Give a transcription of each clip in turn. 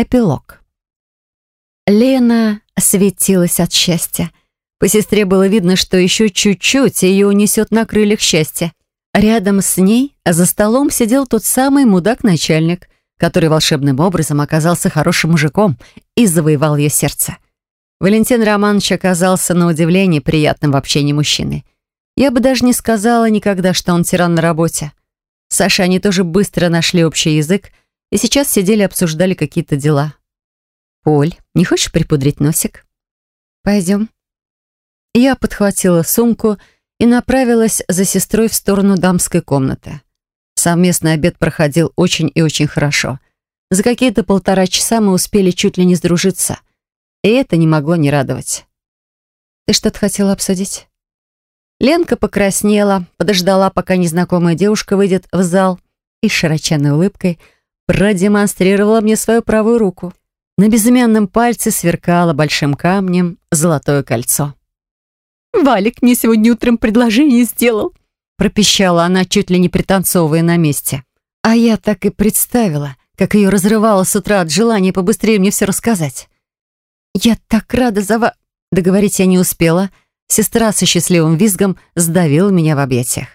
Эпилог. Лена светилась от счастья. По сестре было видно, что еще чуть-чуть ее унесет на крыльях счастья. Рядом с ней за столом сидел тот самый мудак-начальник, который волшебным образом оказался хорошим мужиком и завоевал ее сердце. Валентин Романович оказался на удивление приятным в общении мужчиной. Я бы даже не сказала никогда, что он тиран на работе. Саша они тоже быстро нашли общий язык и сейчас сидели обсуждали какие-то дела. «Поль, не хочешь припудрить носик?» «Пойдем». Я подхватила сумку и направилась за сестрой в сторону дамской комнаты. Совместный обед проходил очень и очень хорошо. За какие-то полтора часа мы успели чуть ли не сдружиться. И это не могло не радовать. «Ты что-то хотела обсудить?» Ленка покраснела, подождала, пока незнакомая девушка выйдет в зал и с широченной улыбкой продемонстрировала мне свою правую руку. На безымянном пальце сверкало большим камнем золотое кольцо. «Валик мне сегодня утром предложение сделал», пропищала она, чуть ли не пританцовывая на месте. А я так и представила, как ее разрывало с утра от желания побыстрее мне все рассказать. «Я так рада за вас...» Договорить я не успела. Сестра со счастливым визгом сдавила меня в объятиях.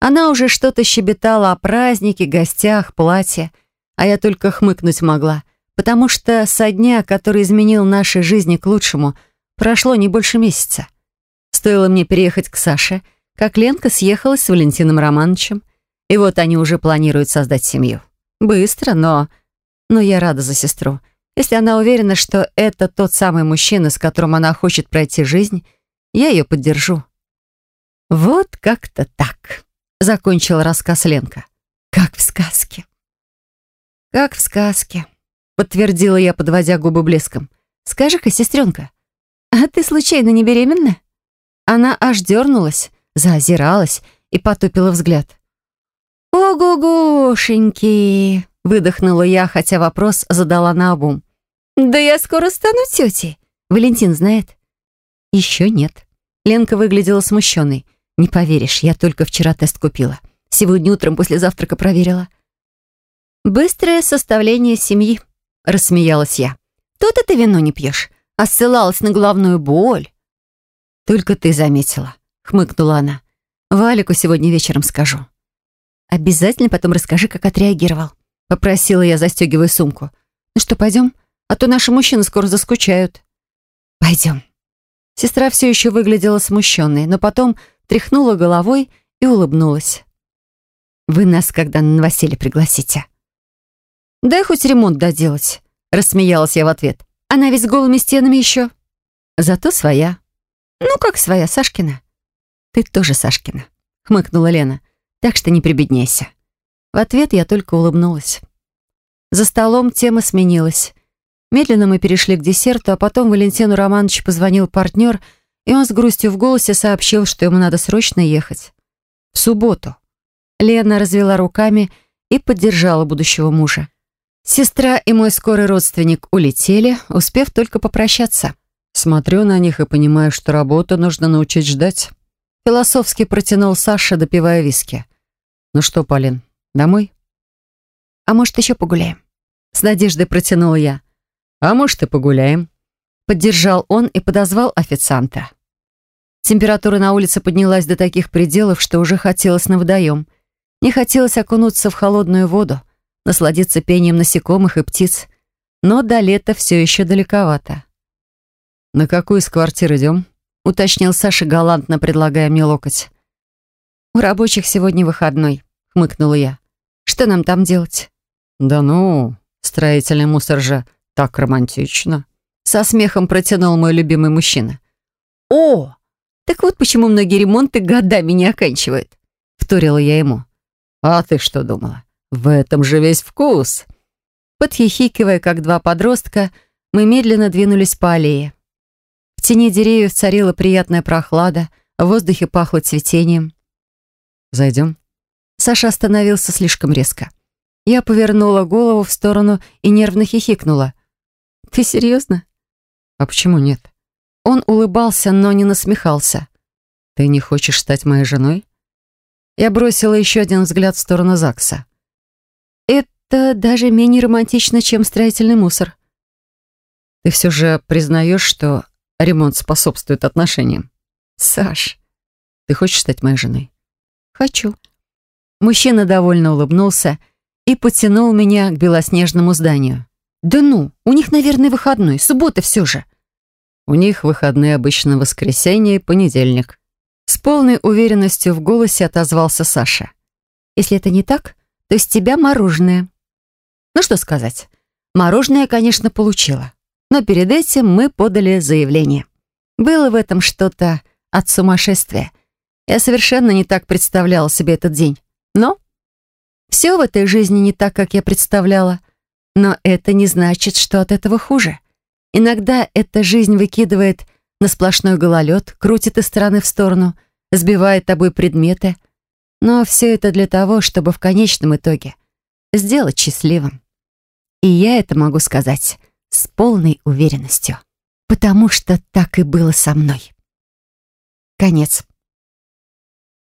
Она уже что-то щебетала о празднике, гостях, платье, а я только хмыкнуть могла, потому что со дня, который изменил наши жизни к лучшему, прошло не больше месяца. Стоило мне переехать к Саше, как Ленка съехалась с Валентином Романовичем, и вот они уже планируют создать семью. Быстро, но... Но я рада за сестру. Если она уверена, что это тот самый мужчина, с которым она хочет пройти жизнь, я ее поддержу. Вот как-то так, закончила рассказ Ленка. Как в сказке. Как в сказке, подтвердила я, подводя губы блеском. Скажи-ка, сестренка, а ты случайно не беременна? Она аж дернулась, заозиралась и потупила взгляд. «Ого-гошеньки!» — выдохнула я, хотя вопрос задала наобум. «Да я скоро стану тетей. Валентин знает?» «Еще нет». Ленка выглядела смущенной. «Не поверишь, я только вчера тест купила. Сегодня утром после завтрака проверила». «Быстрое составление семьи», — рассмеялась я. «То-то ты вино не пьешь, а ссылалась на головную боль». «Только ты заметила», — хмыкнула она. «Валику сегодня вечером скажу». «Обязательно потом расскажи, как отреагировал», — попросила я, застегивая сумку. «Ну что, пойдем?» а то наши мужчины скоро заскучают». «Пойдем». Сестра все еще выглядела смущенной, но потом тряхнула головой и улыбнулась. «Вы нас когда на новоселье пригласите?» «Дай хоть ремонт доделать», — рассмеялась я в ответ. «Она ведь с голыми стенами еще». «Зато своя». «Ну, как своя, Сашкина?» «Ты тоже Сашкина», — хмыкнула Лена. «Так что не прибедняйся». В ответ я только улыбнулась. За столом тема сменилась. Медленно мы перешли к десерту, а потом Валентину Романовичу позвонил партнер, и он с грустью в голосе сообщил, что ему надо срочно ехать. В субботу. Лена развела руками и поддержала будущего мужа. Сестра и мой скорый родственник улетели, успев только попрощаться. Смотрю на них и понимаю, что работу нужно научить ждать. Философски протянул Саша, допивая виски. «Ну что, Полин, домой?» «А может, еще погуляем?» С надеждой протянула я. «А может, и погуляем?» Поддержал он и подозвал официанта. Температура на улице поднялась до таких пределов, что уже хотелось на водоем. Не хотелось окунуться в холодную воду, насладиться пением насекомых и птиц. Но до лета все еще далековато. «На какую из квартир идем?» — уточнил Саша, галантно предлагая мне локоть. «У рабочих сегодня выходной», — хмыкнула я. «Что нам там делать?» «Да ну, строительный мусор же так романтично. Со смехом протянул мой любимый мужчина. О, так вот почему многие ремонты годами не оканчивают. Вторила я ему. А ты что думала? В этом же весь вкус. Подхихикивая, как два подростка, мы медленно двинулись по аллее. В тени деревьев царила приятная прохлада, в воздухе пахло цветением. «Зайдем?» Саша остановился слишком резко. Я повернула голову в сторону и нервно хихикнула. «Ты серьезно?» «А почему нет?» Он улыбался, но не насмехался. «Ты не хочешь стать моей женой?» Я бросила еще один взгляд в сторону ЗАГСа. «Это даже менее романтично, чем строительный мусор. Ты все же признаешь, что ремонт способствует отношениям? Саш, ты хочешь стать моей женой? Хочу. Мужчина довольно улыбнулся и потянул меня к белоснежному зданию. Да ну, у них, наверное, выходной, суббота все же. У них выходные обычно воскресенье и понедельник. С полной уверенностью в голосе отозвался Саша. Если это не так, то из тебя мороженое. Ну что сказать, мороженое конечно, получила. Но перед этим мы подали заявление. Было в этом что-то от сумасшествия. Я совершенно не так представляла себе этот день. Но все в этой жизни не так, как я представляла. Но это не значит, что от этого хуже. Иногда эта жизнь выкидывает на сплошной гололед, крутит из стороны в сторону, сбивает тобой предметы. Но все это для того, чтобы в конечном итоге сделать счастливым. И я это могу сказать с полной уверенностью, потому что так и было со мной. Конец.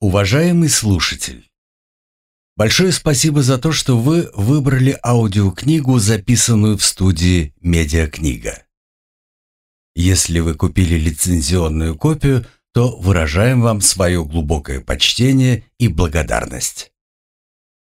Уважаемый слушатель, большое спасибо за то, что вы выбрали аудиокнигу, записанную в студии «Медиакнига». Если вы купили лицензионную копию, то выражаем вам свое глубокое почтение и благодарность.